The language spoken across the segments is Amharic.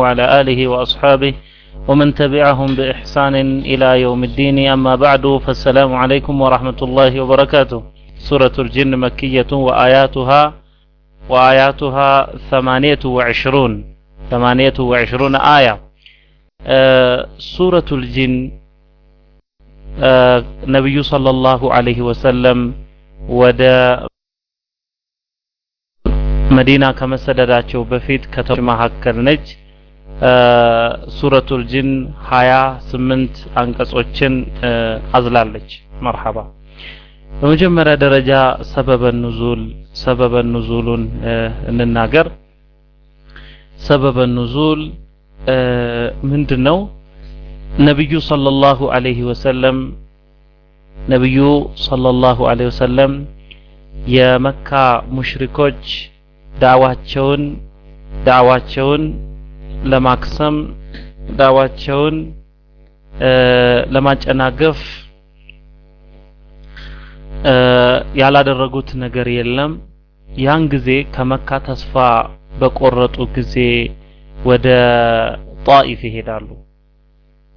وعلى آله وأصحابه ومن تبعهم بإحسان إلى يوم الدين. أما بعد فالسلام عليكم ورحمة الله وبركاته. سورة الجن مكية وآياتها وآياتها ثمانية وعشرون ثمانية وعشرون آية. آه سورة الجن آه نبي صلى الله عليه وسلم ودا مدينة كما سدداتشو بفيت كتب مهكر نجد ሱረቱል ጅን ሀያ ስምንት አንቀጾችን አዝላለች። መርሐባ። በመጀመሪያ ደረጃ ሰበበ ኑዙል ሰበበ ኑዙሉን እንናገር። ሰበበ ኑዙል ምንድን ነው? ነቢዩ ሰለላሁ ዐለይሂ ወሰለም ነቢዩ ሰለላሁ ዐለይሂ ወሰለም የመካ ሙሽሪኮች ዳዕዋቸውን ዳዕዋቸውን ለማክሰም ዳዕዋቸውን ለማጨናገፍ ያላደረጉት ነገር የለም። ያን ጊዜ ከመካ ተስፋ በቆረጡ ጊዜ ወደ ጣኢፍ ይሄዳሉ።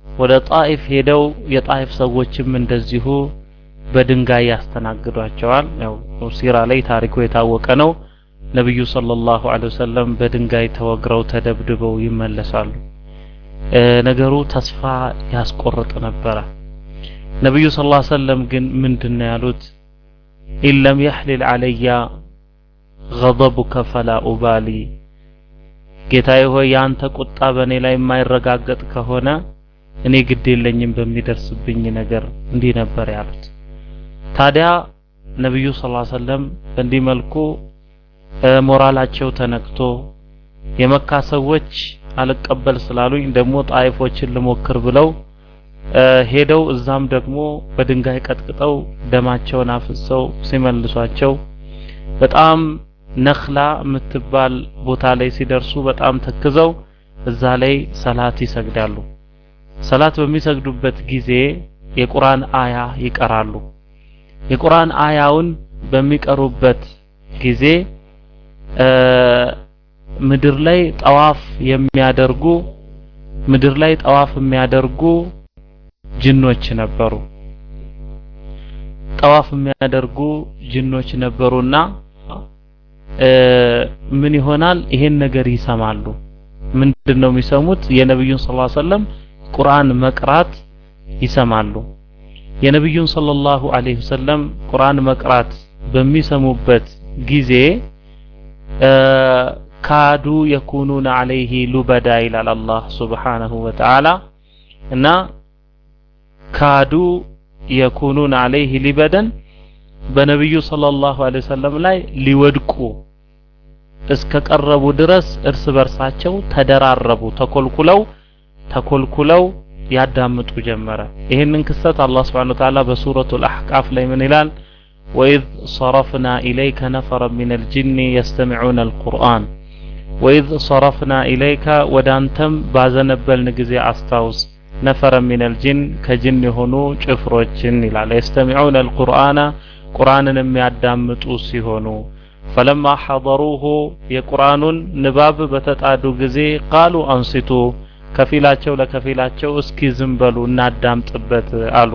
ወደ ጣኢፍ ሄደው የጣኢፍ ሰዎችም እንደዚሁ በድንጋይ ያስተናግዷቸዋል። ያው ሲራ ላይ ታሪኩ የታወቀ ነው። ነቢዩ ሰለላሁ ዐለይሂ ወሰለም በድንጋይ ተወግረው ተደብድበው ይመለሳሉ። ነገሩ ተስፋ ያስቆርጥ ነበረ። ነቢዩ ሰለላሁ ዐለይሂ ወሰለም ግን ምንድን ነው ያሉት? ኢለም የሕሊል ዐለያ ገضቡከ ፈላ ኡባሊ ጌታዬ ሆይ የአንተ ቁጣ በእኔ ላይ የማይረጋገጥ ከሆነ እኔ ግድ የለኝም በሚደርስብኝ ነገር እንዲህ ነበር ያሉት። ታዲያ ነቢዩ ሰለላሁ ዐለይሂ ወሰለም በእንዲህ መልኩ ሞራላቸው ተነክቶ የመካ ሰዎች አልቀበል ስላሉኝ ደግሞ ጣይፎችን ልሞክር ብለው ሄደው እዛም ደግሞ በድንጋይ ቀጥቅጠው ደማቸውን አፍሰው ሲመልሷቸው በጣም ነኽላ የምትባል ቦታ ላይ ሲደርሱ በጣም ተክዘው እዛ ላይ ሰላት ይሰግዳሉ። ሰላት በሚሰግዱበት ጊዜ የቁርአን አያ ይቀራሉ። የቁርአን አያውን በሚቀሩበት ጊዜ ምድር ላይ ጠዋፍ የሚያደርጉ ምድር ላይ ጠዋፍ የሚያደርጉ ጅኖች ነበሩ። ጠዋፍ የሚያደርጉ ጅኖች ነበሩና ምን ይሆናል? ይሄን ነገር ይሰማሉ። ምንድነው የሚሰሙት? የነብዩን ሰለላሁ ዐለይሂ ወሰለም ቁርአን መቅራት ይሰማሉ። የነብዩን ሰለላሁ ዐለይሂ ወሰለም ቁርአን መቅራት በሚሰሙበት ጊዜ ካዱ የኩኑን ዐለይሂ ሉበዳ ይላል አላህ ሱብሓነሁ ወተዓላ እና ካዱ የኩኑን ዐለይሂ ሊበደን በነብዩ ሰለላሁ ዐለይሂ ወሰለም ላይ ሊወድቁ እስከ ቀረቡ ድረስ እርስ በርሳቸው ተደራረቡ፣ ተኮልኩለው ተኮልኩለው ያዳምጡ ጀመረ። ይህንን ክስተት አላህ Subhanahu Wa Ta'ala በሱረቱል አህቃፍ ላይ ምን ይላል? ወኢዝ ሰረፍና ኢለይከ ነፈረ ሚነል ጂኒ የስተሚዑነ አልቁርአን ወኢዝ ሰረፍና ኢለይከ ወደ አንተም ባዘነበልን ጊዜ አስታውስ ነፈረ ሚነል ጂን ከጅን የሆኑ ጭፍሮችን ይላል። የስተሚዑነ አልቁርአነ ቁርአንን የሚያዳምጡ ሲሆኑ። ፈለማ ሐضሩሁ የቁርአኑን ንባብ በተጣዱ ጊዜ ቃሉ አንሲቱ ከፊላቸው ለከፊላቸው እስኪ ዝም በሉ እናዳምጥበት አሉ።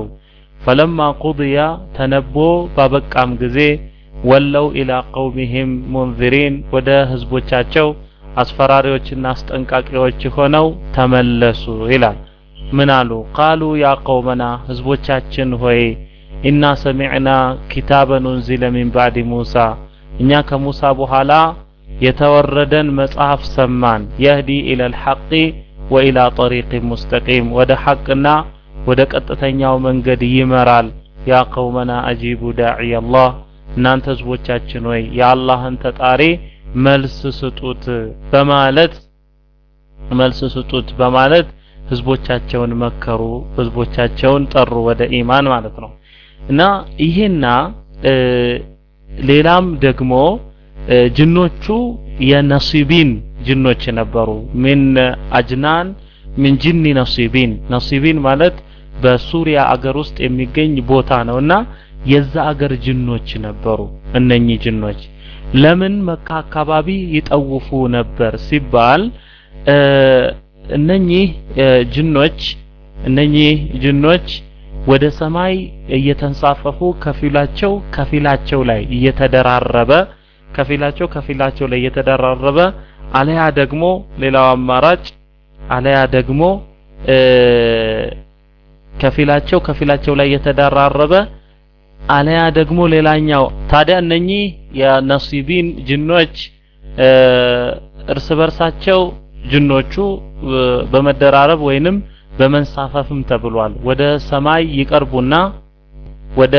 ፈለማ ቁድያ ተነቦ ባበቃም ጊዜ ወለው ኢላ ቀውሚሂም ሙንዚሪን ወደ ህዝቦቻቸው አስፈራሪዎችና አስጠንቃቂዎች ሆነው ተመለሱ ይላል። ምን አሉ? ቃሉ ያ ቀውመና ህዝቦቻችን ሆይ ኢና ሰሚዕና ኪታበን ኡንዚለ ሚን ባዕድ ሙሳ እኛ ከሙሳ በኋላ የተወረደን መጽሐፍ ሰማን የህዲ ኢለል ሐቂ ወኢላ ጠሪቅ ሙስተቂም ወደ ሐቅና ወደ ቀጥተኛው መንገድ ይመራል። ያ ቀውመና አጂቡ ዳዒ አላህ እናንተ ህዝቦቻችን ሆይ የአላህን ተጣሪ መልስ ስጡት በማለት መልስ ስጡት በማለት ህዝቦቻቸውን መከሩ፣ ህዝቦቻቸውን ጠሩ ወደ ኢማን ማለት ነው። እና ይሄና ሌላም ደግሞ ጅኖቹ የነሲቢን ጅኖች ነበሩ። ምን አጅናን ምን ጅኒ ነሲቢን ነሲቢን ማለት በሱሪያ አገር ውስጥ የሚገኝ ቦታ ነውና የዛ አገር ጅኖች ነበሩ። እነኚህ ጅኖች ለምን መካ አካባቢ ይጠውፉ ነበር ሲባል እነኚህ ጅኖች እነኚህ ጅኖች ወደ ሰማይ እየተንሳፈፉ ከፊላቸው ከፊላቸው ላይ እየተደራረበ ከፊላቸው ከፊላቸው ላይ እየተደራረበ አለያ ደግሞ ሌላው አማራጭ አለያ ደግሞ ከፊላቸው ከፊላቸው ላይ እየተደራረበ አለያ ደግሞ ሌላኛው ታዲያ እነኚህ የነሲቢን ጅኖች እርስ በርሳቸው ጅኖቹ በመደራረብ ወይንም በመንሳፈፍም ተብሏል። ወደ ሰማይ ይቀርቡና ወደ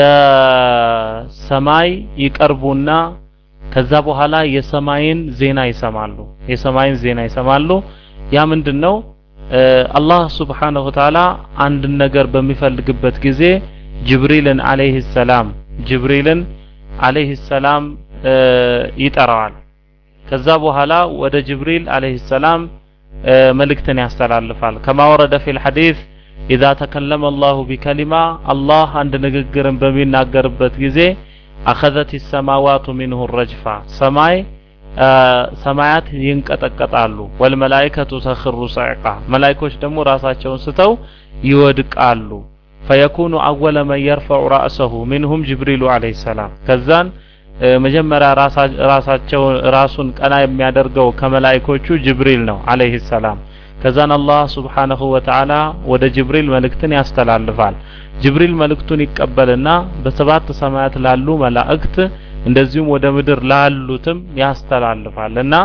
ሰማይ ይቀርቡና ከዛ በኋላ የሰማይን ዜና ይሰማሉ። የሰማይን ዜና ይሰማሉ። ያ ምንድነው? አላህ ሱብሓነሁ ወተዓላ አንድን ነገር በሚፈልግበት ጊዜ ጅብሪልን አለይሂ ሰላም ጅብሪልን አለይሂ ሰላም ይጠራዋል። ከዛ በኋላ ወደ ጅብሪል አለይሂ ሰላም መልእክትን ያስተላልፋል። ከማ ወረደ ፊል ሐዲስ ኢዛ ተከለመ አላሁ ቢከሊማ አላህ አንድ ንግግርን በሚናገርበት ጊዜ አኸዘት ሰማዋቱ ሚንሁ ረጅፋ ሰማይ ሰማያት ይንቀጠቀጣሉ። ወልመላኢከቱ ተኽሩ ሰዕቃ መላኢኮች ደግሞ ራሳቸውን ስተው ይወድቃሉ። ፈየኩኑ አወለ መን የርፈዑ ራእሰሁ ሚንሁም ጅብሪሉ አለይሂ ሰላም ከዛን መጀመሪያ ራሳቸው ራሱን ቀና የሚያደርገው ከመላኢኮቹ ጅብሪል ነው አለይሂ ሰላም። ከዛን አላህ ሱብሓነሁ ወተዓላ ወደ ጅብሪል መልእክትን ያስተላልፋል። ጅብሪል መልእክቱን ይቀበልና በሰባት ሰማያት ላሉ መላእክት እንደዚሁም ወደ ምድር ላሉትም ያስተላልፋል እና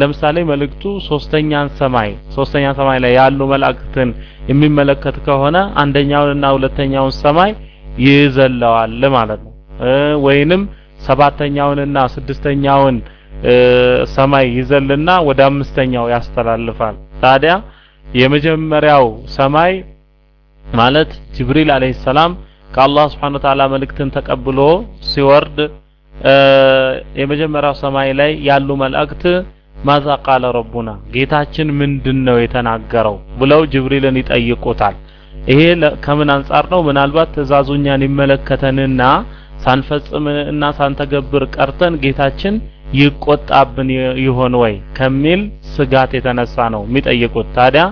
ለምሳሌ መልእክቱ ሶስተኛን ሰማይ ሶስተኛ ሰማይ ላይ ያሉ መላእክትን የሚመለከት ከሆነ አንደኛውንና ሁለተኛውን ሰማይ ይዘለዋል ማለት ነው ወይንም ሰባተኛውንና ስድስተኛውን ሰማይ ይዘልና ወደ አምስተኛው ያስተላልፋል። ታዲያ የመጀመሪያው ሰማይ ማለት ጅብሪል አለይሂ ሰላም ከአላህ Subhanahu Ta'ala መልእክትን ተቀብሎ ሲወርድ የመጀመሪያው ሰማይ ላይ ያሉ መላእክት ማዛ ቃለ ረቡና ጌታችን ምንድን ነው የተናገረው ብለው ጅብሪልን ይጠይቁታል። ይሄ ከምን አንጻር ነው? ምናልባት ትእዛዙኛን ይመለከተንና ሳንፈጽም እና ሳንተገብር ቀርተን ጌታችን ይቆጣብን ይሆን ወይ ከሚል ስጋት የተነሳ ነው የሚጠይቁት። ታዲያ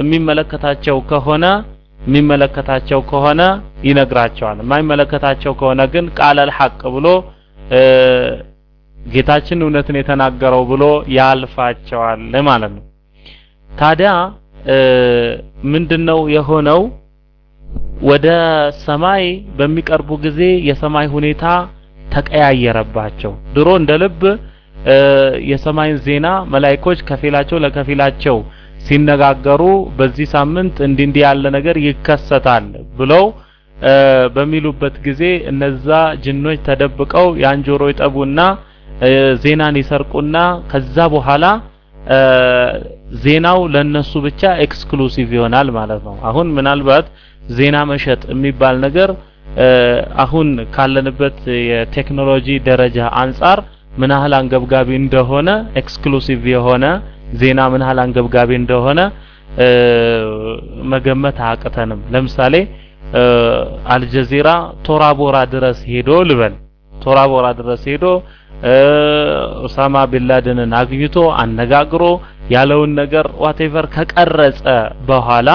የሚመለከታቸው ከሆነ የሚመለከታቸው ከሆነ ይነግራቸዋል። የማይመለከታቸው ከሆነ ግን ቃለል ሐቅ ብሎ ጌታችን እውነትን የተናገረው ብሎ ያልፋቸዋል ማለት ነው። ታዲያ ምንድነው የሆነው? ወደ ሰማይ በሚቀርቡ ጊዜ የሰማይ ሁኔታ ተቀያየረባቸው። ድሮ እንደ ልብ የሰማይን ዜና መላእክቶች ከፊላቸው ለከፊላቸው ሲነጋገሩ በዚህ ሳምንት እንዲህ እንዲህ ያለ ነገር ይከሰታል ብለው በሚሉበት ጊዜ እነዛ ጅኖች ተደብቀው ያን ጆሮ ይጠቡና ዜናን ይሰርቁና ከዛ በኋላ ዜናው ለነሱ ብቻ exclusive ይሆናል ማለት ነው። አሁን ምናልባት ዜና መሸጥ የሚባል ነገር አሁን ካለንበት የቴክኖሎጂ ደረጃ አንጻር ምን ያህል አንገብጋቢ እንደሆነ exclusive የሆነ ዜና ምን ያህል አንገብጋቢ እንደሆነ መገመት አያቅተንም። ለምሳሌ አልጀዚራ ቶራቦራ ድረስ ሄዶ ልበል ቶራቦራ ድረስ ሄዶ ኡሳማ ቢንላደንን አግኝቶ አነጋግሮ ያለውን ነገር whatever ከቀረጸ በኋላ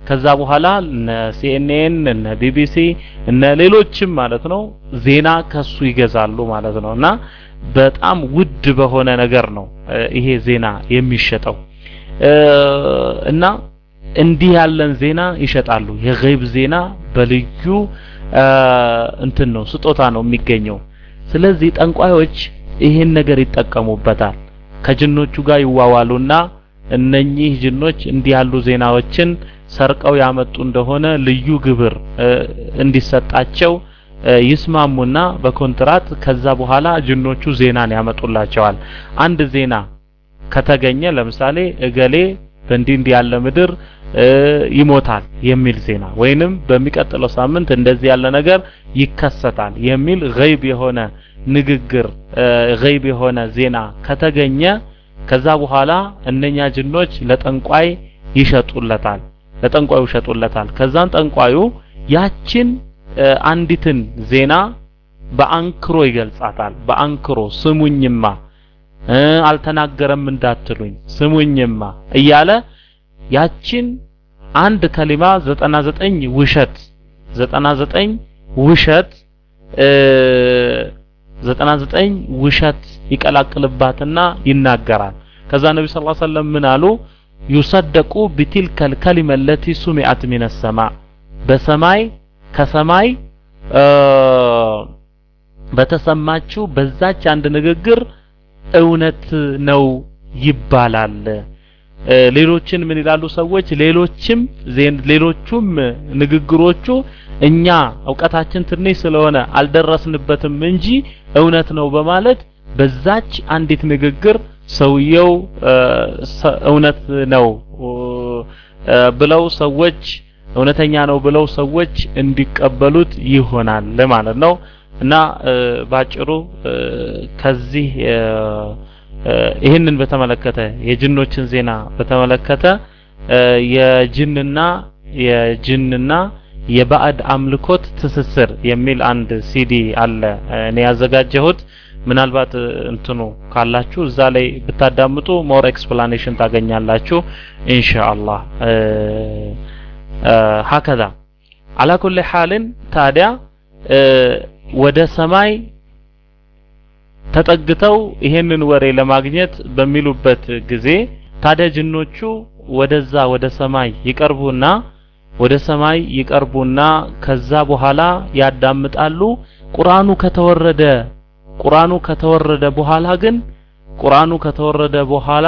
ከዛ በኋላ እነ CNN እነ ቢቢሲ እነ ሌሎችም ማለት ነው ዜና ከሱ ይገዛሉ ማለት ነው እና በጣም ውድ በሆነ ነገር ነው ይሄ ዜና የሚሸጠው እና እንዲህ ያለን ዜና ይሸጣሉ። የ غيب ዜና በልዩ እንትን ነው ስጦታ ነው የሚገኘው። ስለዚህ ጠንቋዮች ይሄን ነገር ይጠቀሙበታል። ከጅኖቹ ጋር ይዋዋሉና እነኚህ ጅኖች እንዲህ ያሉ ዜናዎችን ሰርቀው ያመጡ እንደሆነ ልዩ ግብር እንዲሰጣቸው ይስማሙና በኮንትራት ከዛ በኋላ ጅኖቹ ዜናን ያመጡላቸዋል። አንድ ዜና ከተገኘ ለምሳሌ እገሌ በእንዲህ እንዲህ ያለ ምድር ይሞታል የሚል ዜና ወይንም በሚቀጥለው ሳምንት እንደዚህ ያለ ነገር ይከሰታል የሚል ገይብ የሆነ ንግግር ገይብ የሆነ ዜና ከተገኘ ከዛ በኋላ እነኛ ጅኖች ለጠንቋይ ይሸጡለታል ለጠንቋዩ ይሸጡለታል። ከዛን ጠንቋዩ ያችን አንዲትን ዜና በአንክሮ ይገልጻታል። በአንክሮ ስሙኝማ አልተናገረም እንዳትሉኝ ስሙኝማ እያለ ያችን አንድ ከሊማ 99 ውሸት 99 ውሸት 99 ውሸት ይቀላቅልባትና ይናገራል። ከዛ ነቢ ስ ሰለም ምን አሉ? ዩሰደቁ ቢቲልከ ልከሊመ ለቲ ሱሚዐት ሚነ ሰማ በሰማይ ከሰማይ በተሰማችው በዛች አንድ ንግግር እውነት ነው ይባላል። ሌሎችን ምን ይላሉ ሰዎች? ሌሎችም ሌሎቹም ንግግሮቹ እኛ እውቀታችን ትንሽ ስለሆነ አልደረስንበትም እንጂ እውነት ነው በማለት በዛች አንዲት ንግግር ሰውየው እውነት ነው ብለው ሰዎች እውነተኛ ነው ብለው ሰዎች እንዲቀበሉት ይሆናል ማለት ነው። እና ባጭሩ ከዚህ ይህንን በተመለከተ የጅኖችን ዜና በተመለከተ የጅንና የጅንና የባዕድ አምልኮት ትስስር የሚል አንድ ሲዲ አለ እኔ ያዘጋጀሁት። ምናልባት እንትኑ ካላችሁ እዛ ላይ ብታዳምጡ more explanation ታገኛላችሁ إن شاء الله። ሀከዛ አላ ኩሊ ሐልን ታዲያ ወደ ሰማይ ተጠግተው ይሄንን ወሬ ለማግኘት በሚሉበት ጊዜ ታዲያ ጅኖቹ ወደዛ ወደ ሰማይ ይቀርቡና ወደ ሰማይ ይቀርቡና ከዛ በኋላ ያዳምጣሉ። ቁርአኑ ከተወረደ ቁርአኑ ከተወረደ በኋላ ግን ቁርአኑ ከተወረደ በኋላ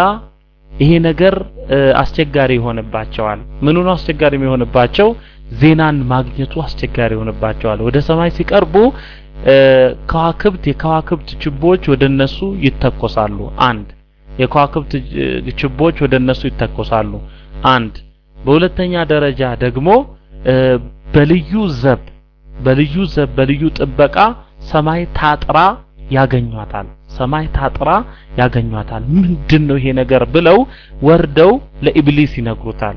ይሄ ነገር አስቸጋሪ ይሆንባቸዋል። ምኑ ነው አስቸጋሪ የሚሆንባቸው? ዜናን ማግኘቱ አስቸጋሪ ይሆንባቸዋል። ወደ ሰማይ ሲቀርቡ ከዋክብት የከዋክብት ችቦች ወደ እነሱ ይተኮሳሉ። አንድ የከዋክብት ችቦች ወደ እነሱ ይተኮሳሉ። አንድ በሁለተኛ ደረጃ ደግሞ በልዩ ዘብ በልዩ ዘብ በልዩ ጥበቃ ሰማይ ታጥራ ያገኟታል። ሰማይ ታጥራ ያገኟታል። ምንድን ነው ይሄ ነገር ብለው ወርደው ለኢብሊስ ይነግሩታል።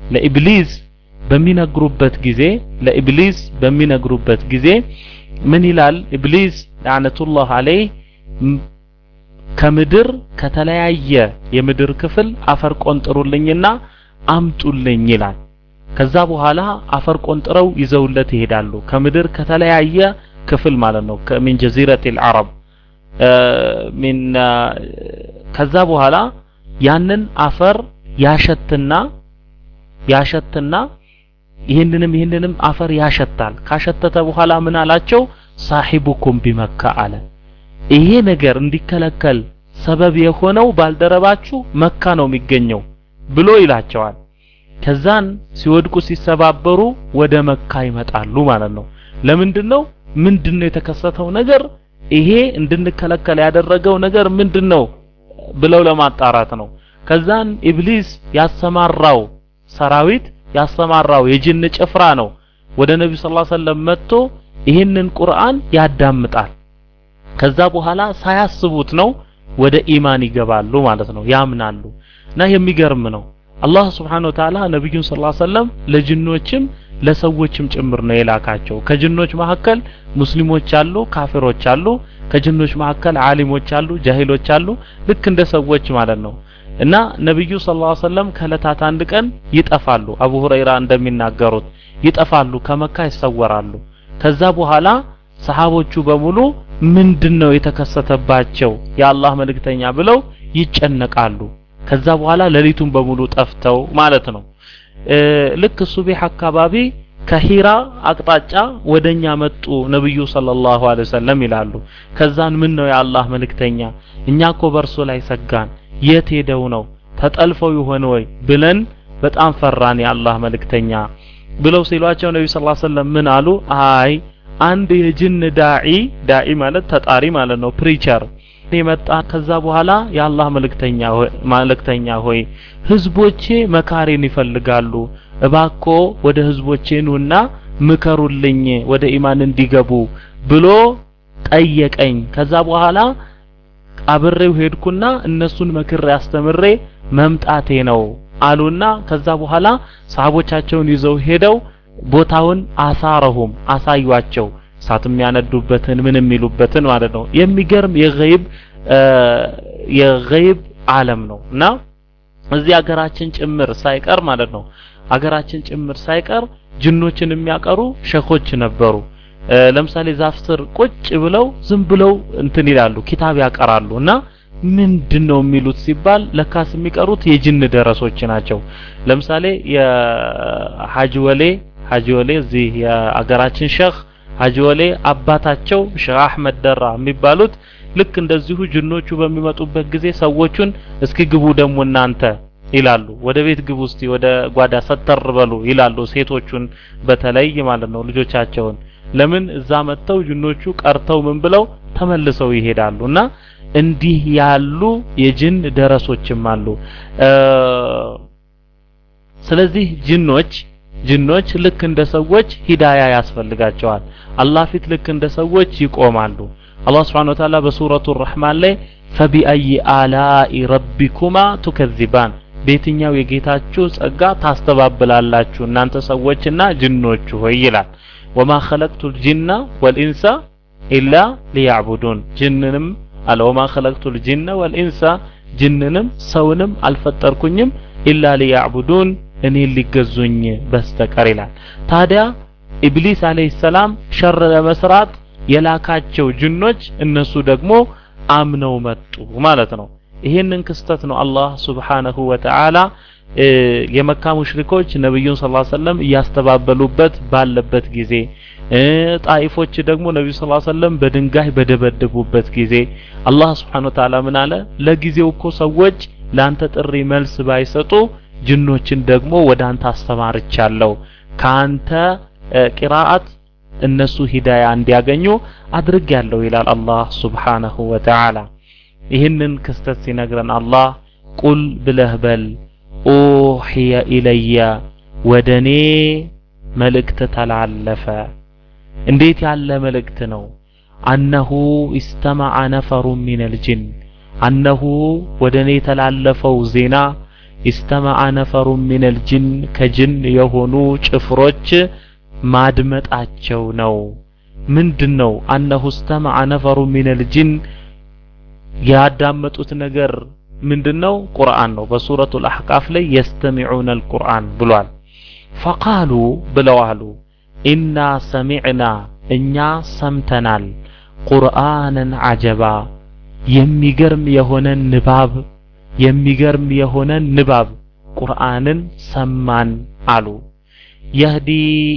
ለኢብሊስ በሚነግሩበት ጊዜ ለኢብሊስ በሚነግሩበት ጊዜ ምን ይላል ኢብሊስ ላዕነቱላህ አለይህ ከምድር ከተለያየ የምድር ክፍል አፈር ቆንጥሩልኝና አምጡልኝ ይላል። ከዛ በኋላ አፈር ቆንጥረው ይዘውለት ይሄዳሉ። ከምድር ከተለያየ ክፍል ማለት ነው ከሚን ጀዚረቲል አረብ ሚን ከዛ በኋላ ያንን አፈር ያሸትና ያሸትና ይህንንም ይህንንም አፈር ያሸታል። ካሸተተ በኋላ ምን አላቸው? ሳሂቡኩም ቢመካ አለ። ይሄ ነገር እንዲከለከል ሰበብ የሆነው ባልደረባችሁ መካ ነው የሚገኘው ብሎ ይላቸዋል። ከዛን ሲወድቁ ሲሰባበሩ ወደ መካ ይመጣሉ ማለት ነው። ለምንድን ነው ምንድን ነው የተከሰተው ነገር ይሄ እንድንከለከል ያደረገው ነገር ምንድን ነው ብለው ለማጣራት ነው። ከዛን ኢብሊስ ያሰማራው ሰራዊት ያሰማራው የጅን ጭፍራ ነው ወደ ነብዩ ሰለላሁ ዐለይሂ ወሰለም መጥቶ ይህንን ቁርአን ያዳምጣል። ከዛ በኋላ ሳያስቡት ነው ወደ ኢማን ይገባሉ ማለት ነው፣ ያምናሉ። እና የሚገርም ነው። አላህ Ta'ala ነብዩን ሰለላሁ ዐለይሂ ወሰለም ለጅኖችም ለሰዎችም ጭምር ነው የላካቸው። ከጅኖች መካከል ሙስሊሞች አሉ፣ ካፊሮች አሉ። ከጅኖች መካከል ዓሊሞች አሉ፣ ጃሂሎች አሉ። ልክ እንደ ሰዎች ማለት ነው። እና ሰለላሁ ዐለይሂ ወሰለም ከዕለታት አንድ ቀን ይጠፋሉ። አቡ ሁረይራ እንደሚናገሩት ይጠፋሉ፣ ከመካ ይሰወራሉ። ከዛ በኋላ ሰሃቦቹ በሙሉ ምንድነው የተከሰተባቸው የአላህ መልእክተኛ ብለው ይጨነቃሉ። ከዛ በኋላ ሌሊቱን በሙሉ ጠፍተው ማለት ነው። ልክ ሱቢህ አካባቢ ከሂራ አቅጣጫ ወደኛ መጡ ነብዩ ሰለላሁ ዐለይሂ ወሰለም ይላሉ። ከዛን ምን ነው የአላህ መልእክተኛ እኛ እኮ በርሶ ላይ ሰጋን፣ የት ሄደው ነው ተጠልፈው ይሆን ወይ ብለን በጣም ፈራን የአላህ መልእክተኛ ብለው ሲሏቸው ነብዩ ሰለላሁ ዐለይሂ ወሰለም ምን አሉ? አይ አንድ የጅን داعي داعي ማለት ተጣሪ ማለት ነው preacher የመጣ ከዛ በኋላ የአላህ መልእክተኛ ሆይ መልእክተኛ ሆይ ህዝቦቼ መካሪን ይፈልጋሉ። እባኮን ወደ ህዝቦቼ ኑና ምከሩልኝ ወደ ኢማን እንዲገቡ ብሎ ጠየቀኝ። ከዛ በኋላ አብሬው ሄድኩና እነሱን መክሬ አስተምሬ መምጣቴ ነው አሉና ከዛ በኋላ ሰሃቦቻቸውን ይዘው ሄደው ቦታውን አሳረሁም አሳዩአቸው እሳት የሚያነዱበትን ምን የሚሉበትን ማለት ነው የሚገርም የገይብ የገይብ ዓለም ነው እና እዚህ ሀገራችን ጭምር ሳይቀር ማለት ነው ሀገራችን ጭምር ሳይቀር ጅኖችን የሚያቀሩ ሸኾች ነበሩ። ለምሳሌ ዛፍ ስር ቁጭ ብለው ዝም ብለው እንትን ይላሉ፣ ኪታብ ያቀራሉ እና ምንድን ነው የሚሉት ሲባል ለካስ የሚቀሩት የጅን ደረሶች ናቸው። ለምሳሌ የሀጂ ወሌ ሀጂ ወሌ እዚህ የአገራችን ሸህ ሀጂ ወሌ አባታቸው ሼህ አህመድ የሚባሉት ልክ እንደዚሁ ጅኖቹ በሚመጡበት ጊዜ ሰዎቹን እስኪ ግቡ ደግሞ እናንተ ይላሉ። ወደ ቤት ግቡ እስቲ ወደ ጓዳ ሰተር በሉ ይላሉ። ሴቶቹን በተለይ ማለት ነው ልጆቻቸውን። ለምን እዛ መጥተው ጅኖቹ ቀርተው ምን ብለው ተመልሰው ይሄዳሉ እና እንዲህ ያሉ የጅን ደረሶችም አሉ። ስለዚህ ጅኖች ጅኖች ልክ እንደ ሰዎች ሂዳያ ያስፈልጋቸዋል። አላህ ፊት ልክ እንደ ሰዎች ይቆማሉ። አላህ Wa Ta'ala በሱረቱ ረህማን ላይ ፈቢአይ አላኢ ረቢኩማ ቱከዚባን በየትኛው የጌታችሁ ጸጋ ታስተባብላላችሁ እናንተ ሰዎችና ጅኖቹ ሆይ ይላል። ወማ ኸለቅቱል ጂና ወልኢንሳ إلا ليعبدون ጅንንም አለ وما خلقت الجن والإنس ጅንንም ሰውንም አልፈጠርኩኝም إلا ليعبدون እኔን ሊገዙኝ በስተቀር ይላል። ታዲያ ኢብሊስ عليه السلام شر ለመስራት የላካቸው ጅኖች እነሱ ደግሞ አምነው መጡ ማለት ነው። ይሄንን ክስተት ነው አላህ سبحانه وتعالى የመካ ሙሽሪኮች ነብዩን صلى الله عليه وسلم እያስተባበሉበት ባለበት ጊዜ ጣይፎች ደግሞ ነብዩ ሰለላሁ ዐለይሂ ወሰለም በድንጋይ በደበደቡበት ጊዜ አላህ ሱብሓነሁ ወተዓላ ምን አለ? ለጊዜው እኮ ሰዎች ለአንተ ጥሪ መልስ ባይሰጡ ጅኖችን ደግሞ ወደ አንተ አስተማርቻለሁ ከአንተ ቂራአት እነሱ ሂዳያ እንዲያገኙ አድርጌያለሁ ይላል አላህ ሱብሓነሁ ወተዓላ። ይህንን ክስተት ሲነግረን አላህ ቁል ብለህ በል ኡሕየ ኢለየ ወደ እኔ መልእክት ተላለፈ። እንዴት ያለ መልእክት ነው? أنه استمع نفر من الجن أنه ወደ እኔ የተላለፈው ዜና استمع نفر من الجن ከጅን የሆኑ ጭፍሮች ማድመጣቸው ነው። ምንድነው? أنه استمع نفر من الجن ያዳመጡት ነገር ምንድነው? ቁርአን ነው። በሱረቱል አሕቃፍ ላይ የስተሚዑነ አልቁርአን ብሏል። ፈቃሉ ብለው አሉ ኢና ሰሚዕና እኛ ሰምተናል ቁርአንን አጀባ የሚገርም የሆነን ንባብ የሚገርም የሆነን ንባብ ቁርአንን ሰማን አሉ። የህዲ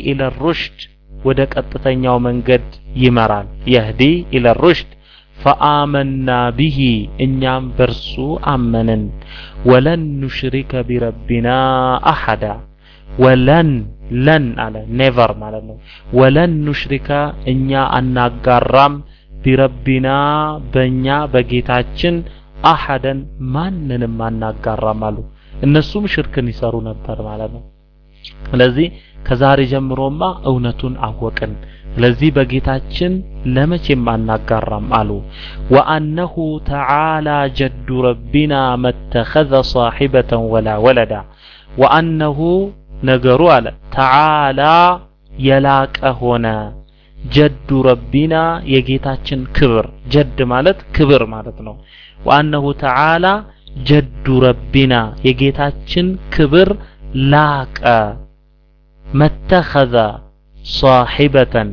ኢለ ሩሽድ ወደ ቀጥተኛው መንገድ ይመራል። يهدي إلى الرشد فآمنا به እኛም በርሱ አመንን። ولن نشرك بربنا أحدا ولن لن አለ never ማለት ነው። ولن نشرك እኛ አናጋራም بربنا በእኛ በጌታችን أحدا ማንንም አናጋራም አሉ። እነሱም ሽርክን ይሰሩ ነበር ማለት ነው። ስለዚህ ከዛሬ ጀምሮማ እውነቱን አወቅን። ስለዚህ በጌታችን ለመቼም አናጋራም አሉ። ወአነሁ ተዓላ ጀዱ ረቢና መተኸዘ ሳሒበተን ወላ ወለዳ ወአነሁ ነገሩ አለ ተዓላ የላቀ ሆነ ጀዱ ረቢና የጌታችን ክብር ጀድ ማለት ክብር ማለት ነው። ወአነሁ ተዓላ ጀዱ ረቢና የጌታችን ክብር ላቀ መተኸዘ ሳሒበተን።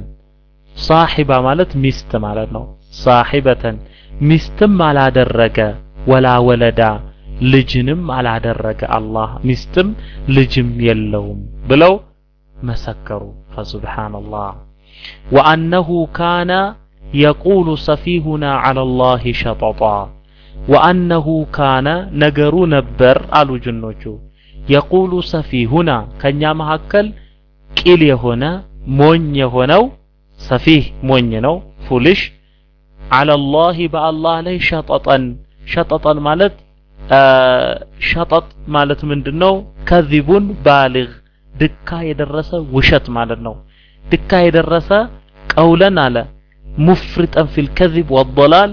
ሳሒባ ማለት ሚስት ማለት ነው። ሳሒበተን። ሚስትም አላደረገ ወላ ወለዳ። ልጅንም አላደረገ አላህ። ሚስትም ልጅም የለውም ብለው መሰከሩ። ፈሱብሓነላህ። ወአነሁ ካነ የቁሉ ሰፊሁና ዐላ ላህ ሸጠጣ ወአነሁ ካነ ነገሩ ነበር አሉ ጅኖቹ የቁሉ ሰፊሁና ከኛ መካከል ቂል የሆነ ሞኝ የሆነው ሰፊህ ሞኝ ነው ፉልሽ ዐለላህ በአላህ ላይ ሸጠጠን ሸጠጠን ማለት ሸጠጥ ማለት ምንድነው? ከዚቡን ባሊግ ድካ የደረሰ ውሸት ማለት ነው። ድካ የደረሰ ቀውለን አለ ሙፍሪጠን ፊል ከዚብ ወደላል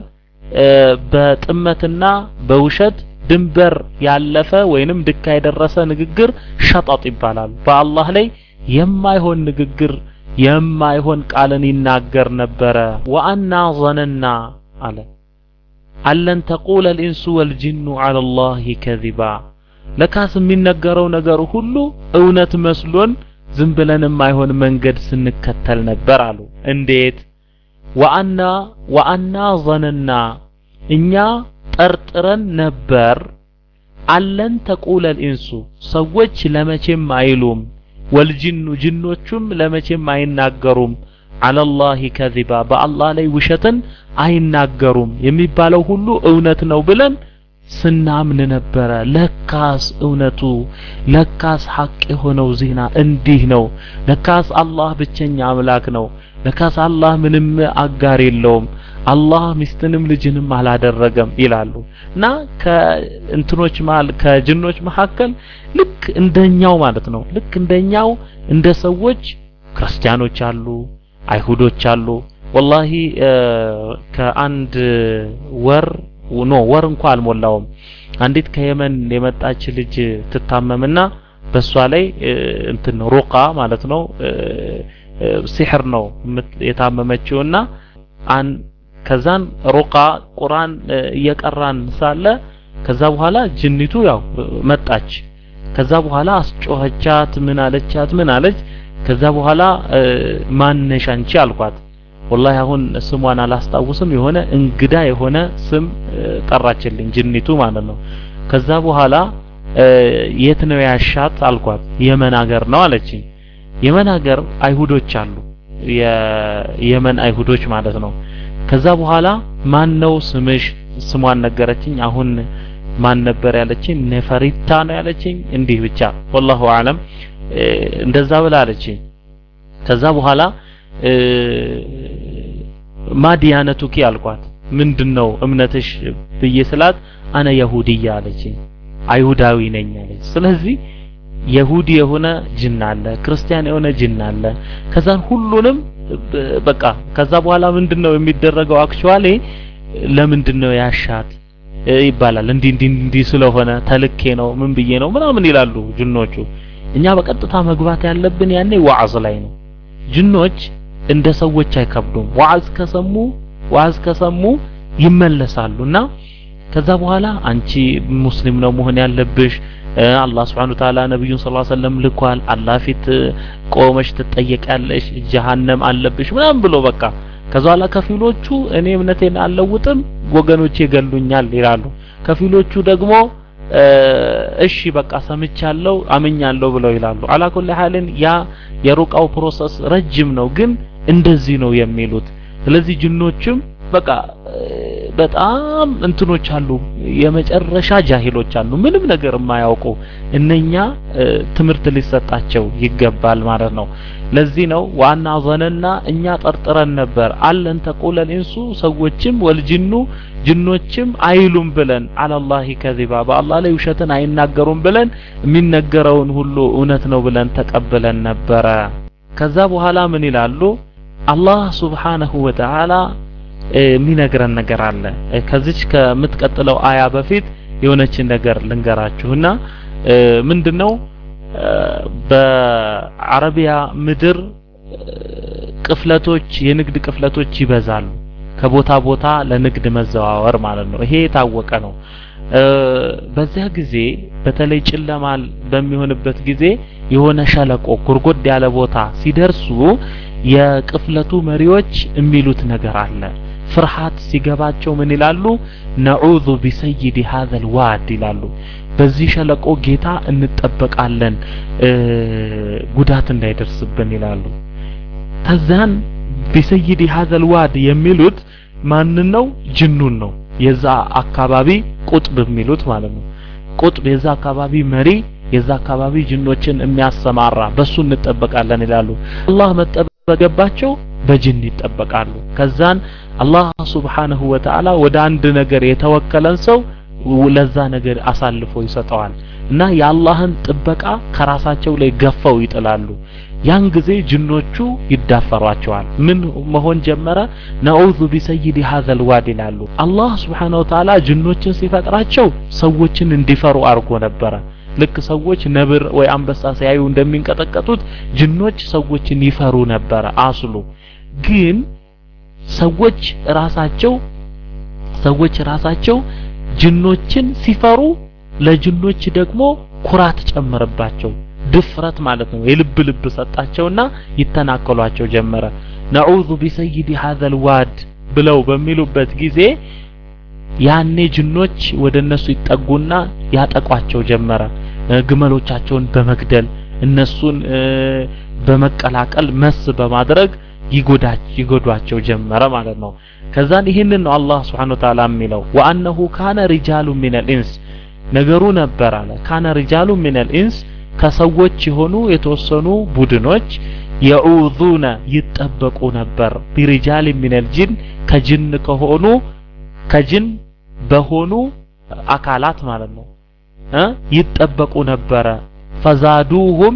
በጥመትና በውሸት ድንበር ያለፈ ወይንም ድካ የደረሰ ንግግር ሸጠጥ ይባላል። በአላህ ላይ የማይሆን ንግግር የማይሆን ቃልን ይናገር ነበረ። ወአና ዘነና አለ አለን ተቁለ ልኢንሱ ወልጅኑ ዐላ ላሂ ከዚባ ለካስ የሚነገረው ነገር ሁሉ እውነት መስሎን ዝም ብለን የማይሆን መንገድ ስንከተል ነበር አሉ። እንዴት? ወአና ወአና ዘነና እኛ ጠርጥረን ነበር አለን ተቁለ ልኢንሱ ሰዎች ለመቼም አይሉም፣ ወልጅኑ ጅኖቹም ለመቼም አይናገሩም አለላሂ ከዚባ በአላህ ላይ ውሸትን አይናገሩም የሚባለው ሁሉ እውነት ነው ብለን ስናምን ነበረ። ለካስ እውነቱ ለካስ ሐቅ የሆነው ዜና እንዲህ ነው። ለካስ አላህ ብቸኛ አምላክ ነው። ለካስ አላህ ምንም አጋር የለውም። አላህ ሚስትንም ልጅንም አላደረገም ይላሉ እና ከእንትኖች መሃል ከጅኖች መካከል ልክ እንደኛው ማለት ነው። ልክ እንደኛው እንደ ሰዎች ክርስቲያኖች አሉ፣ አይሁዶች አሉ። ወላሂ ከአንድ ወር ኖ ወር እንኳ አልሞላውም አንዲት ከየመን የመጣች ልጅ ትታመምና በሷ ላይ እንትን ሩቃ ማለት ነው ሲሕር ነው የታመመችውና አን ከዛን ሩቃ ቁርአን እየቀራን ሳለ ከዛ በኋላ ጅኒቱ ያው መጣች። ከዛ በኋላ አስጮኸቻት፣ ምን አለቻት፣ ምን አለች። ከዛ በኋላ ማነሽ አንቺ አልኳት። ወላሂ አሁን ስሟን አላስታውስም። የሆነ እንግዳ የሆነ ስም ጠራችልኝ ጅኒቱ ማለት ነው። ከዛ በኋላ የት ነው ያሻት አልኳት። የመን ሀገር ነው አለችኝ። የመን ሀገር አይሁዶች አሉ፣ የየመን አይሁዶች ማለት ነው። ከዛ በኋላ ማን ነው ስምሽ? ስሟን ነገረችኝ። አሁን ማን ነበር ያለችኝ? ነፈሪታ ነው ያለችኝ። እንዲህ ብቻ ወላሁ አለም እንደዛ ብላ አለችኝ። ከዛ በኋላ ማዲያነቱኪ አልኳት። ምንድነው እምነትሽ ብዬ ስላት አነ የሁድያ አለችኝ። አይሁዳዊ ነኝ አለች። ስለዚህ የሁዲ የሆነ ጅን አለ፣ ክርስቲያን የሆነ ጅን አለ። ከዛን ሁሉንም በቃ ከዛ በኋላ ምንድነው የሚደረገው? አክቹአሊ ለምንድነው ያሻት ይባላል። እንዲህ እንዲህ እንዲህ ስለሆነ ተልኬ ነው ምን ብዬ ነው ምናምን ይላሉ ጅኖቹ። እኛ በቀጥታ መግባት ያለብን ያኔ وعظ ላይ ነው። ጅኖች እንደ ሰዎች አይከብዱም። وعظ ከሰሙ وعظ ከሰሙ ይመለሳሉ እና ከዛ በኋላ አንቺ ሙስሊም ነው መሆን ያለብሽ አላህ سبحانه وتعالى ነብዩን صلى الله عليه وسلم ልኳል። አላህ ፊት ቆመሽ ትጠየቂያለሽ፣ ጀሃነም አለብሽ ምናምን ብሎ በቃ ከዛ በኋላ ከፊሎቹ እኔ እምነቴን አልለውጥም ወገኖቼ ይገሉኛል ይላሉ። ከፊሎቹ ደግሞ እሺ በቃ ሰምቻለሁ አምኛለሁ ብለው ይላሉ። على كل حال ያ የሩቅያው process ረጅም ነው፣ ግን እንደዚህ ነው የሚሉት። ስለዚህ ጅኖችም በቃ በጣም እንትኖች አሉ፣ የመጨረሻ ጃሂሎች አሉ፣ ምንም ነገር የማያውቁ እነኛ ትምህርት ሊሰጣቸው ይገባል ማለት ነው። ለዚህ ነው وأنا ظننا እኛ ጠርጥረን ነበር أن لن تقول الإنس ሰዎችም ወልጅኑ ጅኖችም አይሉም ብለን አለላሂ ከዚባ በአላህ ላይ ውሸትን አይናገሩም ብለን የሚነገረውን ሁሉ እውነት ነው ብለን ተቀብለን ነበረ። ከዛ በኋላ ምን ይላሉ? አላህ ሱብሓነሁ ወተዓላ የሚነግረን ነገር አለ። ከዚች ከምትቀጥለው አያ በፊት የሆነችን ነገር ልንገራችሁና ምንድነው በአረቢያ ምድር ቅፍለቶች የንግድ ቅፍለቶች ይበዛሉ። ከቦታ ቦታ ለንግድ መዘዋወር ማለት ነው። ይሄ የታወቀ ነው። በዚያ ጊዜ በተለይ ጨለማ በሚሆንበት ጊዜ የሆነ ሸለቆ ጉርጎድ ያለ ቦታ ሲደርሱ የቅፍለቱ መሪዎች የሚሉት ነገር አለ። ፍርሃት ሲገባቸው ምን ይላሉ? ነዑዙ ቢሰይድ ሀዘል ዋድ ይላሉ። በዚህ ሸለቆ ጌታ እንጠበቃለን ጉዳት እንዳይደርስብን ይላሉ። ከዛን ቢሰይድ ሀዘል ዋድ የሚሉት ማንን ነው? ጅኑን ነው። የዛ አካባቢ ቁጥብ የሚሉት ማለት ነው። ቁጥብ የዛ አካባቢ መሪ የዛ አካባቢ ጅኖችን የሚያሰማራ በሱ እንጠበቃለን ይላሉ። አላህ መጠበቅ በጅን ይጠበቃሉ። ከዛን አላህ ሱብሓነሁ ወተዓላ ወደ አንድ ነገር የተወከለን ሰው ለዛ ነገር አሳልፎ ይሰጠዋል እና የአላህን ጥበቃ ከራሳቸው ላይ ገፈው ይጥላሉ። ያን ጊዜ ጅኖቹ ይዳፈሯቸዋል። ምን መሆን ጀመረ? ነዑዙ ቢሰይድ ሀዘል ዋድ ይላሉ። አላህ ሱብሓነሁ ወተዓላ ጅኖችን ሲፈጥራቸው ሰዎችን እንዲፈሩ አድርጎ ነበረ። ልክ ሰዎች ነብር ወይ አንበሳ ሲያዩ እንደሚንቀጠቀጡት ጅኖች ሰዎችን ይፈሩ ነበረ አስሉ። ግን ሰዎች ራሳቸው ሰዎች ራሳቸው ጅኖችን ሲፈሩ ለጅኖች ደግሞ ኩራት ጨመረባቸው ድፍረት ማለት ነው። የልብ ልብ ሰጣቸውና ይተናከሏቸው ጀመረ። ነዑዙ ቢሰይድ ሀዘ ልዋድ ብለው በሚሉበት ጊዜ ያኔ ጅኖች ወደ እነሱ ይጠጉና ያጠቋቸው ጀመረ። ግመሎቻቸውን በመግደል እነሱን በመቀላቀል መስ በማድረግ ይጎዷቸው ጀመረ ማለት ነው። ከዛን ይህንን ነው አላህ وتعالى የሚለው። وأنه كان رجال من الإنس። ነገሩ ነበር አለ። كان رجال من الإنس ከሰዎች የሆኑ የተወሰኑ ቡድኖች يعوذون ይጠበቁ ነበር። برجال من الجن ከጅን ከሆኑ ከጅን በሆኑ አካላት ማለት ነው ይጠበቁ ነበረ። فزادوهم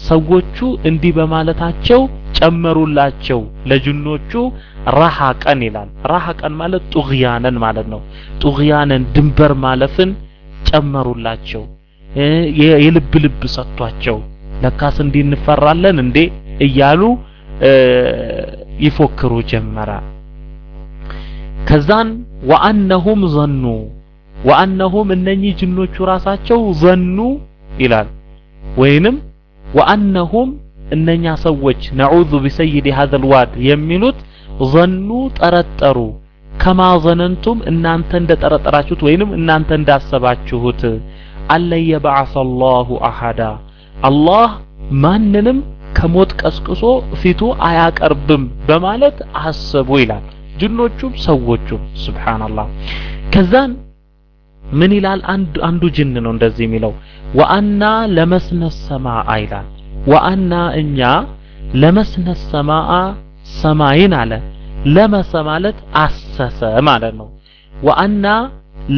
ሰዎቹ እንዲህ በማለታቸው ጨመሩላቸው። ለጅኖቹ ረሃቀን ይላል። ረሃቀን ማለት ጡግያንን ማለት ነው። ጡግያንን ድንበር ማለፍን ጨመሩላቸው። የልብ ልብ ሰጥቷቸው። ለካስ እንዲህ እንፈራለን እንዴ? እያሉ ይፎክሩ ጀመረ። ከዛን ወአነሁም ዘኑ ወአነሁም እነኚህ ጅኖቹ ራሳቸው ዘኑ ይላል። ወይንም ወአነሁም እነኛ ሰዎች ነዑዙ ቢሰይድ ሀዘል ዋድ የሚሉት ዘኑ ጠረጠሩ። ከማዘነንቱም እናንተ እንደጠረጠራችሁት ወይንም እናንተ እንዳሰባችሁት። አለን የበዓሰ አላሁ አሐዳ። አላህ ማንንም ከሞት ቀስቅሶ ፊቱ አያቀርብም በማለት አሰቡ ይላል። ጅኖቹም ሰዎቹም ስብሓንላህ ከዛን ምን ይላል? አንዱ ጅን ነው እንደዚህ የሚለው። ወአና ለመስነ ሰማአ ይላል። ወአና እኛ ለመስነ ሰማአ ሰማይን አለ። ለመሰ ማለት አሰሰ ማለት ነው። ወአና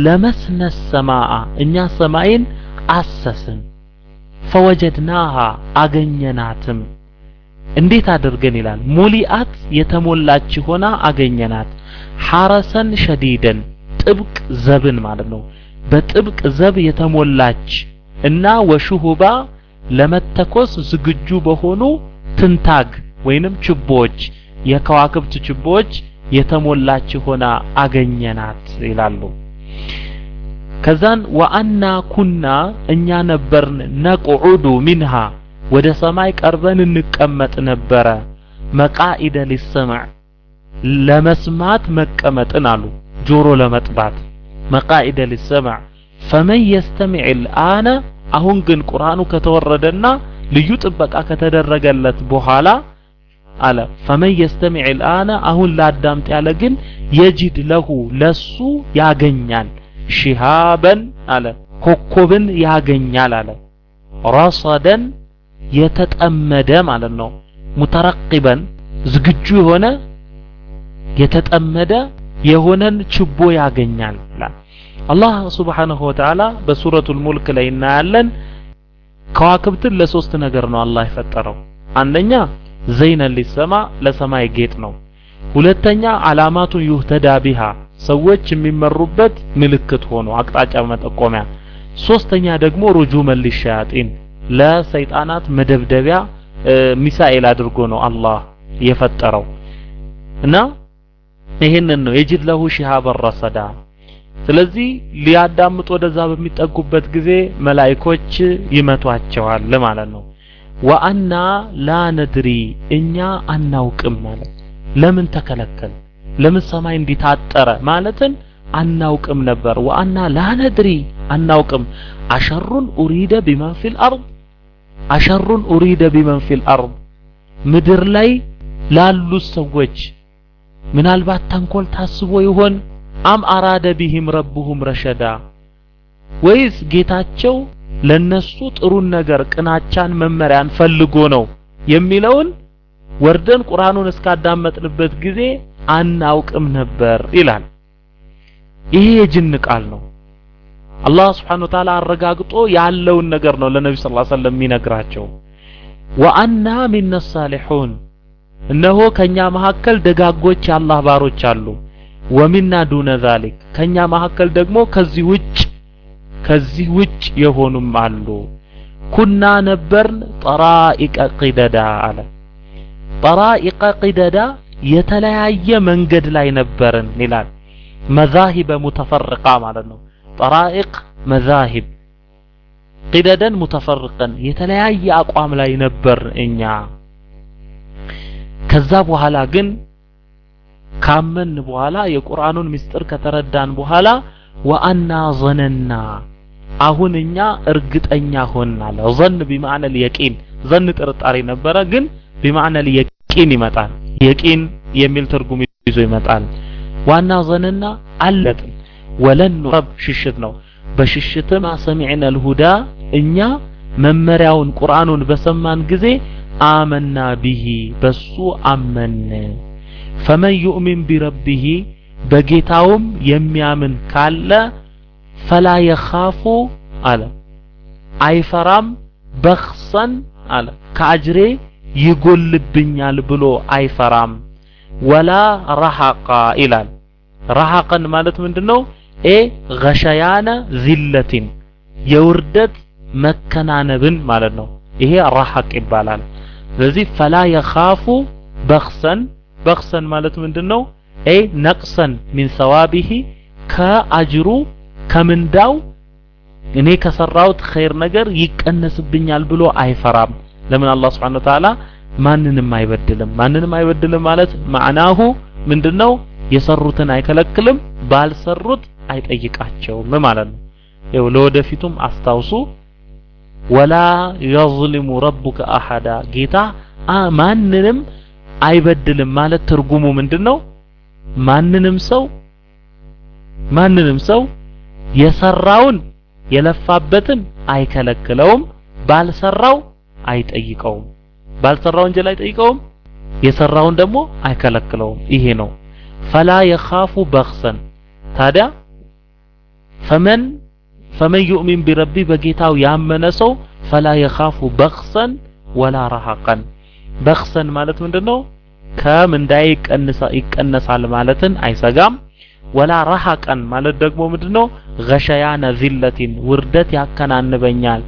ለመስነ ሰማአ እኛ ሰማይን አሰስን። ፈወጀድናሃ አገኘናትም። እንዴት አድርገን ይላል? ሙሊአት የተሞላች ሆና አገኘናት። ሐረሰን ሸዲደን ጥብቅ ዘብን ማለት ነው በጥብቅ ዘብ የተሞላች እና ወሹሁባ ለመተኮስ ዝግጁ በሆኑ ትንታግ ወይንም ችቦዎች የከዋክብት ችቦዎች የተሞላች ሆና አገኘናት ይላሉ። ከዛን ወአና ኩና እኛ ነበርን ነቁዑዱ ሚንሃ ወደ ሰማይ ቀርበን እንቀመጥ ነበረ መቃኢደ ሊሰማዕ ለመስማት መቀመጥን አሉ ጆሮ ለመጥባት መቃኢደ ሊሰማዕ ፈመን የስተሚዕ ልአነ አሁን ግን ቁርአኑ ከተወረደና ልዩ ጥበቃ ከተደረገለት በኋላ አለ። ፈመን የስተሚዕ ልአነ አሁን ላዳምጥ ያለ ግን የጅድ ለሁ ለሱ ያገኛል። ሺሃበን አለ ኮኮብን ያገኛል አለ። ረሰደን የተጠመደ ማለት ነው። ሙተረቂበን ዝግጁ የሆነ የተጠመደ የሆነን ችቦ ያገኛል ይላል። አላህ ስብሓንሁ ወተዓላ በሱረቱል ሙልክ ላይ እናያለን። ከዋክብትን ለሶስት ነገር ነው አላህ የፈጠረው። አንደኛ ዘይነን ሊሰማ ለሰማይ ጌጥ ነው። ሁለተኛ አላማቱን ዩህተዳ ቢሃ ሰዎች የሚመሩበት ምልክት ሆኖ አቅጣጫ መጠቆሚያ። ሶስተኛ ደግሞ ሩጁመን ሊሸያጢን ለሰይጣናት መደብደቢያ ሚሳኤል አድርጎ ነው አላህ የፈጠረው። እና ይህንን ነው። የጅድ ለሁ ሺሃበን ረሰዳ ስለዚህ ሊያዳምጡ ወደዛ በሚጠጉበት ጊዜ መላእኮች ይመቷቸዋል ማለት ነው። ወአና ላ ነድሪ እኛ አናውቅም ማለት። ለምን ተከለከል ለምን ሰማይ እንዲታጠረ ማለትን አናውቅም ነበር። وأنا لا ندري አናውቅም። أشر أريد بمن في الأرض أشر أريد بمن في الأرض። ምድር ላይ ላሉት ሰዎች ምናልባት ተንኮል ታስቦ ይሆን? أم أراد بهم ربهم رشدا። ወይስ ጌታቸው ለነሱ ጥሩን ነገር ቅናቻን መመሪያን ፈልጎ ነው የሚለውን ወርደን ቁርአኑን እስካዳመጥንበት ጊዜ አናውቅም ነበር ይላል። ይሄ የጅን ቃል ነው። አላህ Wa Ta'ala አረጋግጦ ያለውን ነገር ነው ሰለላሁ ዐለይሂ ወሰለም የሚነግራቸው። ወአና ሚነ ሳሊሑን እነሆ ከኛ መካከል ደጋጎች የአላህ ባሮች አሉ ወሚና ዱነ ዛሊክ ከኛ መካከል ደግሞ ከዚህ ውጭ ከዚህ ውጭ የሆኑም አሉ ኩና ነበርን ጠራኢቀ ቂደዳ አለ ጠራኢቀ ቂደዳ የተለያየ መንገድ ላይ ነበርን ይላል መዛሂበ ሙተፈርቃ ማለት ነው። ጠራኢቅ መዛሂብ ቂደደን ሙተፈርቀን የተለያየ አቋም ላይ ነበር እኛ። ከዛ በኋላ ግን ካመን በኋላ የቁርአኑን ምስጢር ከተረዳን በኋላ ወአና ዘነና አሁን እኛ እርግጠኛ ሆናል። ዘን ቢማዕነል የቂን ዘን ጥርጣሬ ነበረ፣ ግን ቢማዕነል የቂን ይመጣል። የቂን የሚል ትርጉም ይዞ ይመጣል። ዋና ዘንና አለጥን ወለን ረብ ሽሽት ነው። በሽሽትም ሰሚዕነ ልሁዳ እኛ መመሪያውን ቁርአኑን በሰማን ጊዜ አመና ቢሂ በሱ አመን። فمن يؤمن بربه በጌታውም የሚያምን ካለ فلا يخاف አለ አይፈራም፣ بخسا አለ ከአጅሬ ይጎልብኛል ብሎ አይፈራም። ولا رهقا ይላል። رهقا ማለት ምንድነው? أي غشيان ذلة የውርደት መከናነብን ማለት ነው። ይሄ رهق ይባላል። ስለዚህ فلا يخاف بخسا بخسا ማለት ምንድነው? أي نقصا من ثوابه ከአጅሩ ከምንዳው እኔ ከሰራሁት خير ነገር ይቀነስብኛል ብሎ አይፈራም። ለምን አላህ سبحانه وتعالى ማንንም አይበድልም። ማንንም አይበድልም ማለት معناه ምንድነው? የሰሩትን አይከለክልም፣ ባልሰሩት አይጠይቃቸውም ማለት ነው። ይኸው ለወደፊቱም አስታውሱ። ወላ የዝሊሙ ረቡከ አሐዳ ጌታ ማንንም አይበድልም ማለት ትርጉሙ ምንድነው? ማንንም ሰው ማንንም ሰው የሰራውን የለፋበትን አይከለክለውም፣ ባልሰራው አይጠይቀውም። ባልሰራው ወንጀል አይጠይቀውም፣ የሰራውን ደግሞ አይከለክለውም። ይሄ ነው ፈላ የኻፉ በኽሰን። ታዲያ فمن فمن يؤمن بربه በጌታው ያመነ ሰው فلا يخاف بخسا ولا رهقا። بخسا ማለት ምንድነው? ከምንዳዬ ይቀነሳል ማለትን አይሰጋም። ولا رهقا ማለት ደግሞ ምንድነው? غشيان ذلة ውርደት ያከናንበኛል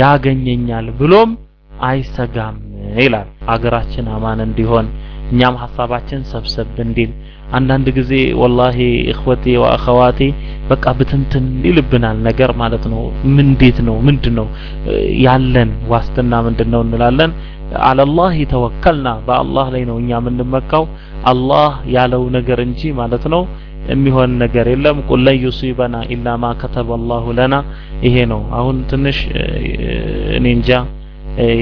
ያገኘኛል ብሎም አይሰጋም ይላል። አገራችን አማን እንዲሆን እኛም ሀሳባችን ሰብሰብ እንዲል አንዳንድ ጊዜ ወላሂ እኽወቴ ወአኸዋቴ በቃ ብትንትን ይልብናል ነገር ማለት ነው። ምን እንዴት ነው ምንድነው ያለን ዋስትና ምንድነው እንላለን። አለላህ ተወከልና በአላህ ላይ ነው እኛ የምንመካው አላህ ያለው ነገር እንጂ ማለት ነው የሚሆን ነገር የለም። ቁል ለን ዩሲበና ኢላ ማ ከተበ ለና ይሄ ነው። አሁን ትንሽ እኔ እንጃ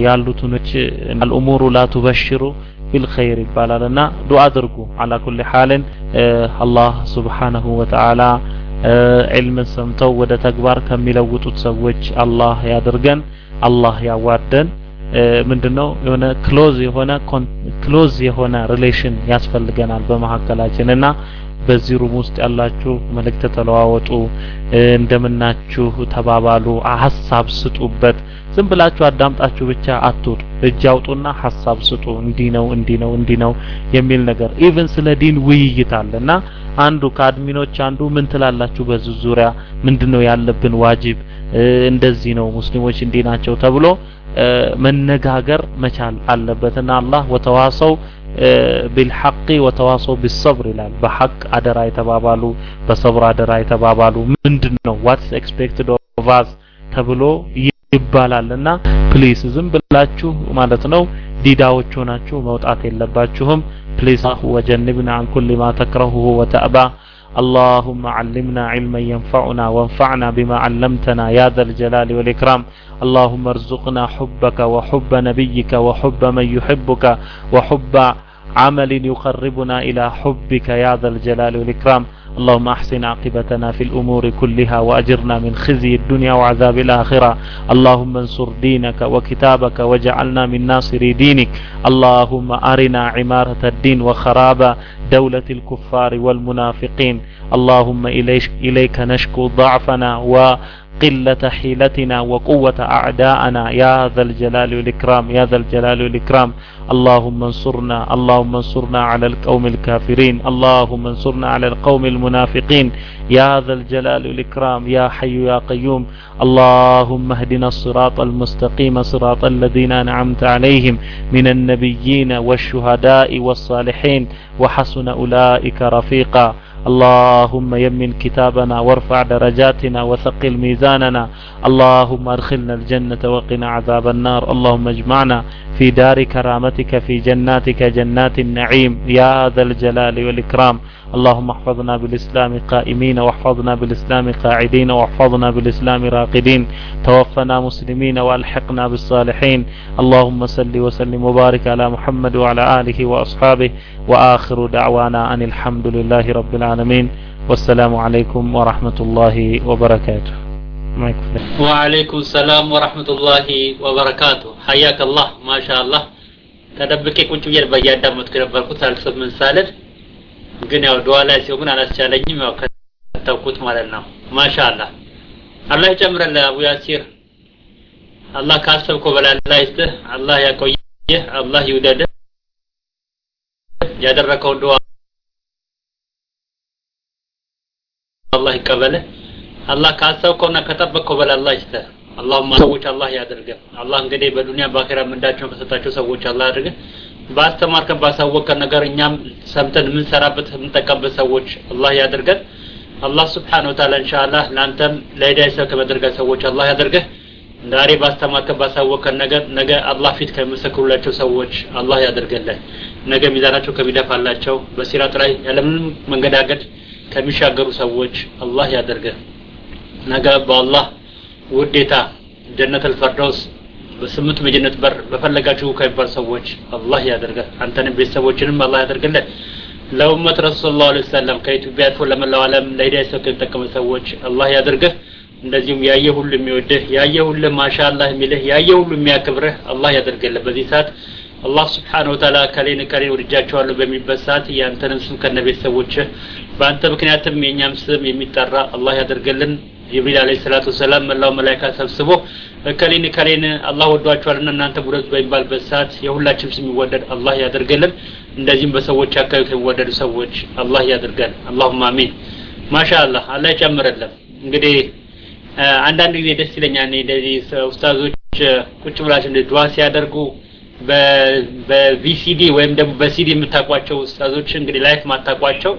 ያሉትኖች الأمور لا بالخير ይባላልና ዱዓ አድርጉ። على كل حال አላህ سبحانه وتعالى ዒልምን ሰምተው ወደ ተግባር ከሚለውጡት ሰዎች አላህ ያድርገን። አላህ ያዋርደን። ምንድነው የሆነ close የሆነ close የሆነ relation ያስፈልገናል በመካከላችን እና በዚህ room ውስጥ ያላችሁ መልእክት ተለዋወጡ፣ እንደምናችሁ ተባባሉ፣ ሀሳብ ስጡበት። ዝም ብላችሁ አዳምጣችሁ ብቻ አትውጡ። እጅ አውጡና ሀሳብ ስጡ። እንዲህ ነው እንዲህ ነው እንዲህ ነው የሚል ነገር even ስለ ዲን ውይይት አለና አንዱ ከ admin ኦች አንዱ ምን ትላላችሁ በዚህ ዙሪያ ምንድነው ያለብን واجب እንደዚህ ነው ሙስሊሞች እንዲህ ናቸው ተብሎ መነጋገር መቻል አለበትና አላህ وتواصوا بالحق وتواصوا بالصبر ይላል። በሐቅ አደራ የተባባሉ በሰብር አደራ የተባባሉ ምንድን ነው what's expected of us ተብሎ ይባላልና ፕሊስ ዝም ብላችሁ ማለት ነው ዲዳዎች ሆናችሁ መውጣት የለባችሁም። ፕሊስ ወጀንብና አን ኩሊ ማ ተክረሁሁ ወተእባ اللهم علمنا علما ينفعنا وانفعنا بما علمتنا يا ذا الجلال والإكرام اللهم ارزقنا حبك وحب نبيك وحب من يحبك وحب عمل يقربنا إلى حبك يا ذا الجلال والإكرام اللهم أحسن عاقبتنا في الأمور كلها وأجرنا من خزي الدنيا وعذاب الآخرة. اللهم انصر دينك وكتابك وجعلنا من ناصري دينك. اللهم أرنا عمارة الدين وخراب دولة الكفار والمنافقين. اللهم إليك نشكو ضعفنا و قلة حيلتنا وقوة أعداءنا. يا ذا الجلال والإكرام يا ذا الجلال والإكرام. اللهم انصرنا اللهم انصرنا على القوم الكافرين. اللهم انصرنا على القوم المنافقين. يا ذا الجلال والإكرام يا حي يا قيوم. اللهم اهدنا الصراط المستقيم صراط الذين أنعمت عليهم. من النبيين والشهداء والصالحين. وحسن أولئك رفيقا. اللهم يمن كتابنا وارفع درجاتنا وثقل ميزاننا. اللهم أدخلنا الجنة وقنا عذاب النار. اللهم اجمعنا في دار كرامتك في جناتك جنات النعيم. يا ذا الجلال والإكرام. اللهم احفظنا بالإسلام قائمين واحفظنا بالإسلام قاعدين واحفظنا بالإسلام راقدين. توفنا مسلمين وألحقنا بالصالحين. اللهم صل وسلم وبارك على محمد وعلى آله وأصحابه. وآخر دعوانا أن الحمد لله رب العالمين. والسلام عليكم ورحمة الله وبركاته وعليكم السلام ورحمة الله وبركاته حياك الله ما شاء الله ተደብቄ ቁጭ ብዬ በያዳመጥኩ የነበርኩት አልሰምን ሳልል ግን ያው ዱዓ ላይ ሲሆን አላስቻለኝም ያው ከተውኩት ማለት ነው ማሻአላህ አላህ ይጨምረልህ አቡ ያሲር አላህ ካሰብከው በላይ አላህ ይስጥህ አላህ ያቆይህ አላህ ይውደድህ ያደረከው ዱዓ አላህ ይቀበልህ። አላህ ካሰብከውና ከጠበቅከው በላይ አላህ ይስጥህ። አላሁማ ሰዎች አላህ ያደርገን አላህ እንግዲህ በዱንያ በአኺራ ምንዳቸውን ከሰጣቸው ሰዎች አላህ ያድርገን ባስተማርከን ባሳወቀን ነገር እኛም ሰምተን የምንሰራበት የምንጠቀምበት ሰዎች አላህ ያደርገን አላህ ስብሓን ወተዓላ ኢንሻአላህ ለአንተም ለሂዳያ ሰብ ከመደርጋት ሰዎች አላህ ያደርገህ ዛሬ ባስተማርከን ባሳወቀን ነገር ነገ አላህ ፊት ከሚመሰክሩላቸው ሰዎች አላህ ያደርገልን ነገ ሚዛናቸው ከሚደፋላቸው በሲራጥ ላይ ያለምንም መንገዳገድ ከሚሻገሩ ሰዎች አላህ ያደርገን። ነገ በአላህ ውዴታ ጀነት አልፈርደውስ በስምንት በጀነት በር በፈለጋችሁ ከሚባል ሰዎች አላህ ያደርገን። አንተንም ቤተሰቦችንም አላህ ያደርግልን። ለኡመት ረሱል ላ ሰለም ከኢትዮጵያ አልፎ ለመላው ዓለም ለሂዳያ ሰው ከሚጠቀሙ ሰዎች አላህ ያደርግህ። እንደዚሁም ያየ ሁሉ የሚወድህ ያየ ሁሉ ማሻአላህ የሚልህ ያየ ሁሉ የሚያከብርህ አላህ ያደርግልህ። በዚህ ሰዓት አላህ ስብሓን ወተዓላ ከሌን ከሌን ወድጃቸዋለሁ በሚበት ሰዓት የአንተንም ስም ከነ ቤተሰቦችህ በአንተ ምክንያትም የእኛም ስም የሚጠራ አላህ ያደርግልን ጅብሪል አለይሂ ሰላቱ ወሰላም መላው መላእክት ሰብስቦ እከሌን እከሌን አላህ ወዷቸዋልና እናንተ ውደዱ በሚባልበት ሰዓት የሁላችንም ስም ይወደድ አላህ ያደርገልን። እንደዚህም በሰዎች አካባቢ ከሚወደዱ ሰዎች አላህ ያደርገን። አላሁማ አሚን። ማሻአላህ አላህ ይጨምርልን። እንግዲህ አንዳንድ ጊዜ ደስ ይለኛል እኔ እንደዚህ ኡስታዞች ቁጭ ብላችሁ እንደ ዱዓ ሲያደርጉ በ VCD ወይም ደግሞ በሲዲ የምታውቋቸው ኡስታዞች እንግዲህ live ማታውቋቸው